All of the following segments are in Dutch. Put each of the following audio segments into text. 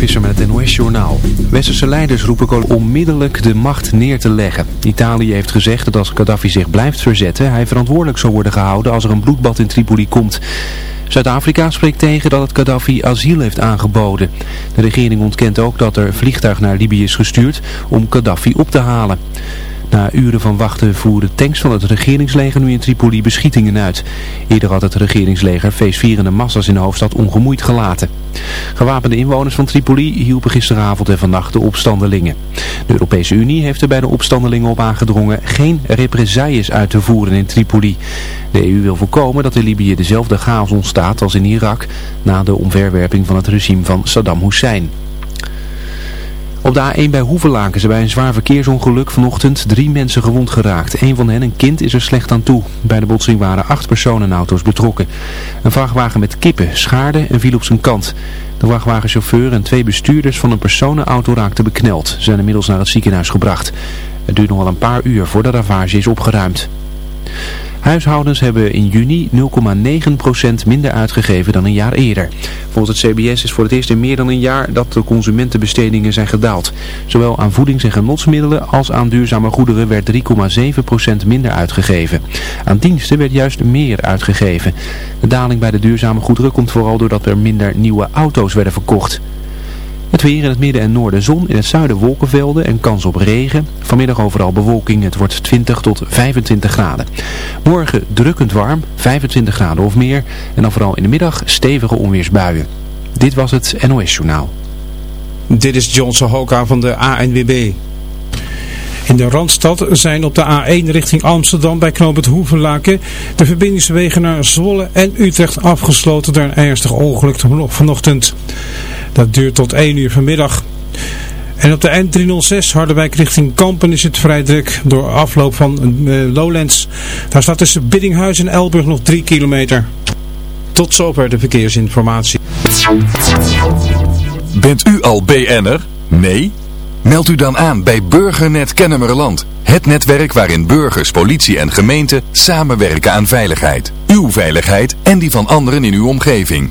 Visser NOS-journaal. Westerse leiders roepen onmiddellijk de macht neer te leggen. Italië heeft gezegd dat als Gaddafi zich blijft verzetten... hij verantwoordelijk zal worden gehouden als er een bloedbad in Tripoli komt. Zuid-Afrika spreekt tegen dat het Gaddafi asiel heeft aangeboden. De regering ontkent ook dat er vliegtuig naar Libië is gestuurd om Gaddafi op te halen. Na uren van wachten voeren tanks van het regeringsleger nu in Tripoli beschietingen uit. Eerder had het regeringsleger feestvierende massa's in de hoofdstad ongemoeid gelaten. Gewapende inwoners van Tripoli hielpen gisteravond en vannacht de opstandelingen. De Europese Unie heeft er bij de opstandelingen op aangedrongen geen represailles uit te voeren in Tripoli. De EU wil voorkomen dat in Libië dezelfde chaos ontstaat als in Irak na de omverwerping van het regime van Saddam Hussein. Op de A1 bij Hoevelaken zijn bij een zwaar verkeersongeluk vanochtend drie mensen gewond geraakt. Een van hen, een kind, is er slecht aan toe. Bij de botsing waren acht personenauto's betrokken. Een vrachtwagen met kippen schaarde en viel op zijn kant. De vrachtwagenchauffeur en twee bestuurders van een personenauto raakten bekneld. Ze zijn inmiddels naar het ziekenhuis gebracht. Het duurt nog wel een paar uur voordat de ravage is opgeruimd. Huishoudens hebben in juni 0,9% minder uitgegeven dan een jaar eerder. Volgens het CBS is voor het eerst in meer dan een jaar dat de consumentenbestedingen zijn gedaald. Zowel aan voedings- en genotmiddelen als aan duurzame goederen werd 3,7% minder uitgegeven. Aan diensten werd juist meer uitgegeven. De daling bij de duurzame goederen komt vooral doordat er minder nieuwe auto's werden verkocht. Het weer in het midden en noorden zon, in het zuiden wolkenvelden en kans op regen. Vanmiddag overal bewolking, het wordt 20 tot 25 graden. Morgen drukkend warm, 25 graden of meer. En dan vooral in de middag stevige onweersbuien. Dit was het NOS Journaal. Dit is Johnson Hoka van de ANWB. In de Randstad zijn op de A1 richting Amsterdam bij knooppunt Hoevenlaken de verbindingswegen naar Zwolle en Utrecht afgesloten door een ernstig ongeluk vanochtend. Dat duurt tot 1 uur vanmiddag. En op de N306 Harderwijk richting Kampen is het vrij druk door afloop van uh, Lowlands. Daar staat tussen Biddinghuis en Elburg nog 3 kilometer. Tot zover de verkeersinformatie. Bent u al BN'er? Nee? Meld u dan aan bij Burgernet Kennemerland. Het netwerk waarin burgers, politie en gemeente samenwerken aan veiligheid. Uw veiligheid en die van anderen in uw omgeving.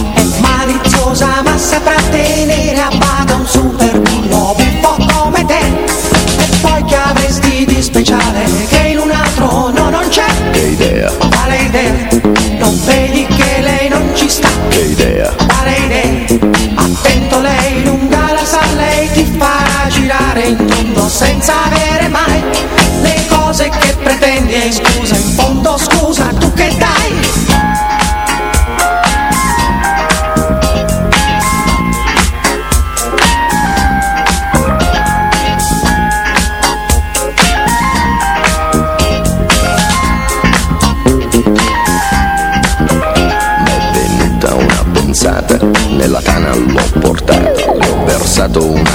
same time.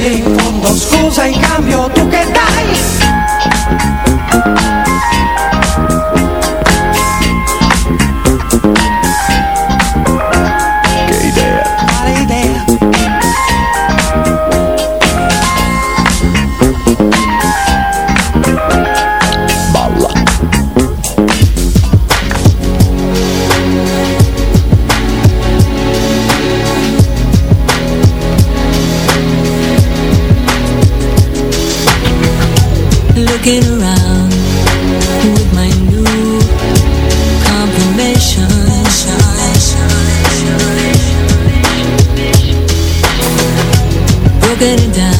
pretendi in fondo scusa in cambio perder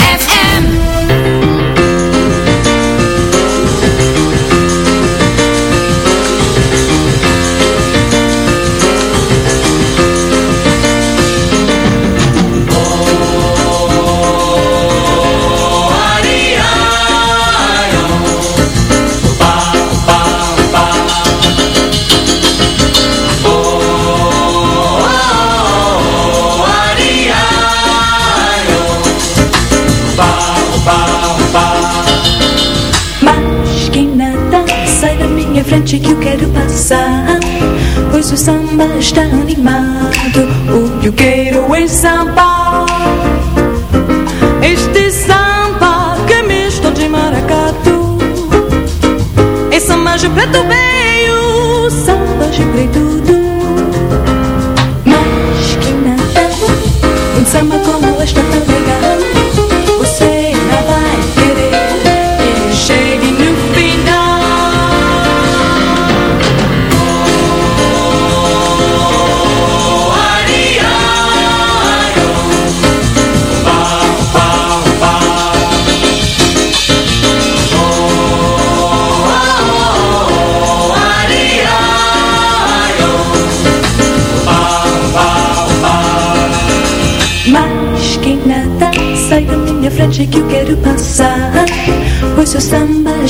passar, pois o samba está animado. Sun by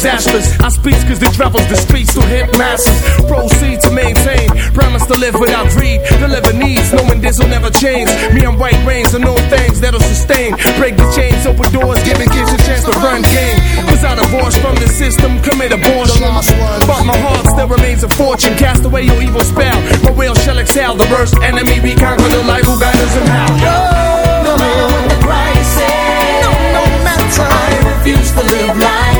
disasters. I speak cause the travels the streets to hit masses. Proceed to maintain, promise to live without greed. Deliver needs, knowing this will never change. Me, and white reigns, are no things that'll sustain. Break the chains, open doors, giving kids a chance to run game. Cause I divorced from the system, commit abortion. But my heart still remains a fortune. Cast away your evil spell. My will shall excel. The worst enemy, we conquer the life who guides and how. No matter what the price is, no, no matter. I refuse to live life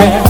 mujer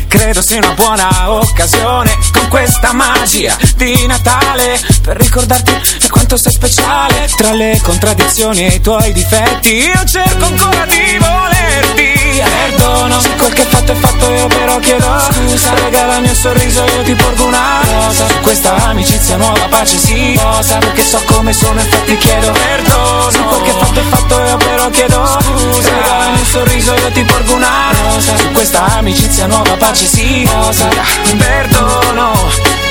Credo sia una buona occasione con questa magia di Natale per ricordarti quanto sei speciale. Tra le contraddizioni e i tuoi difetti, io cerco ancora di volerti. Perdono se quel che fatto è fatto, io però chiedo scusa. Regalami un sorriso, io ti porgo una rosa. Su questa amicizia nuova pace sì, cosa perché so come sono, infatti chiedo perdono. Se quel che fatto è fatto, io però chiedo scusa. Regalami un sorriso, io ti porgo una rosa. Su questa amicizia nuova pace sì, cosa perdono.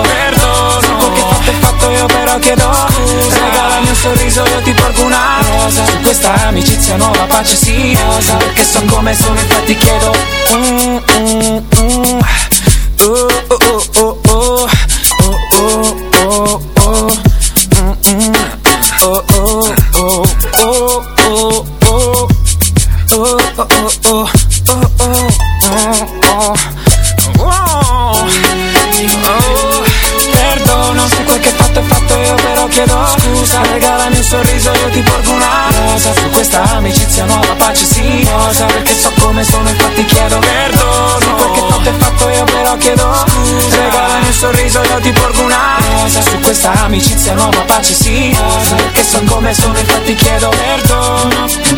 perdono Se quel che fatto è fatto io però chiedo Scusa. regalami un sorriso io ti porgo una rosa. Su questa amicizia nuova pace sì Cosa perché so come sono infatti chiedo. Mm, mm, mm. Oh, oh, oh, amicizia nuova pace sì. Perché so come sono infatti chiedo perdono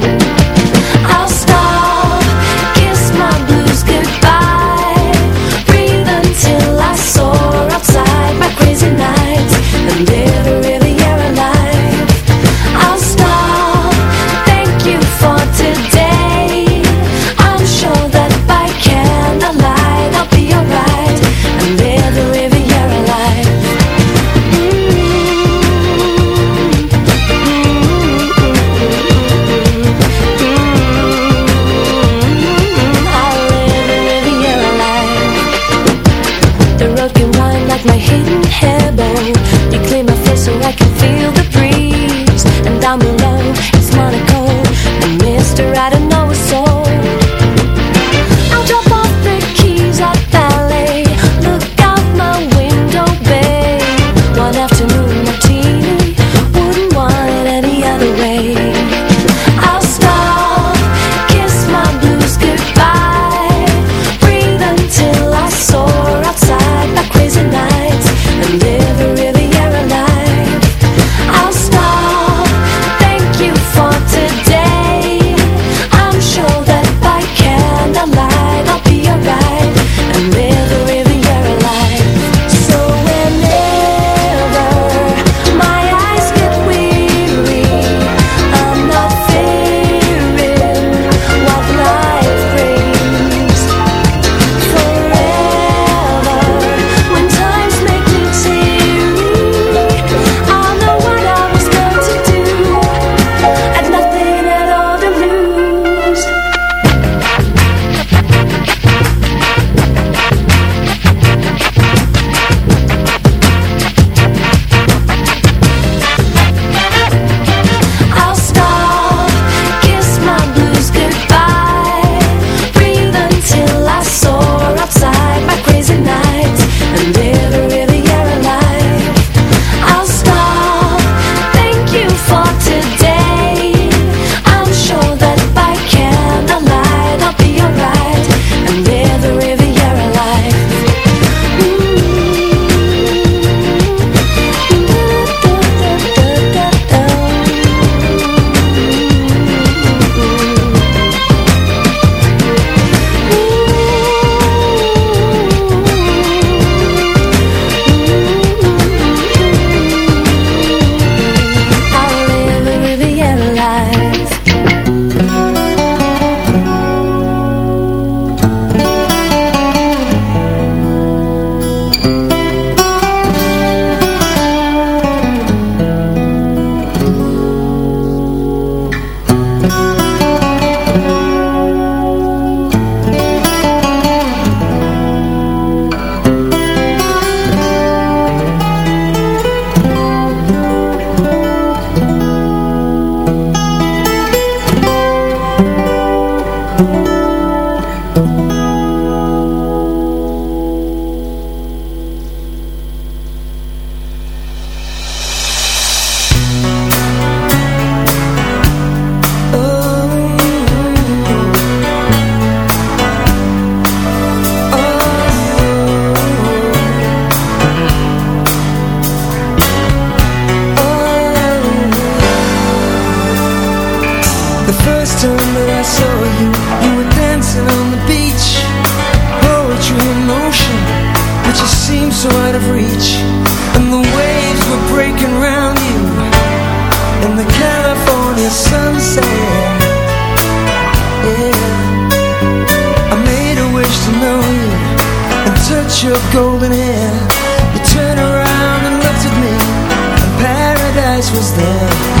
Was there.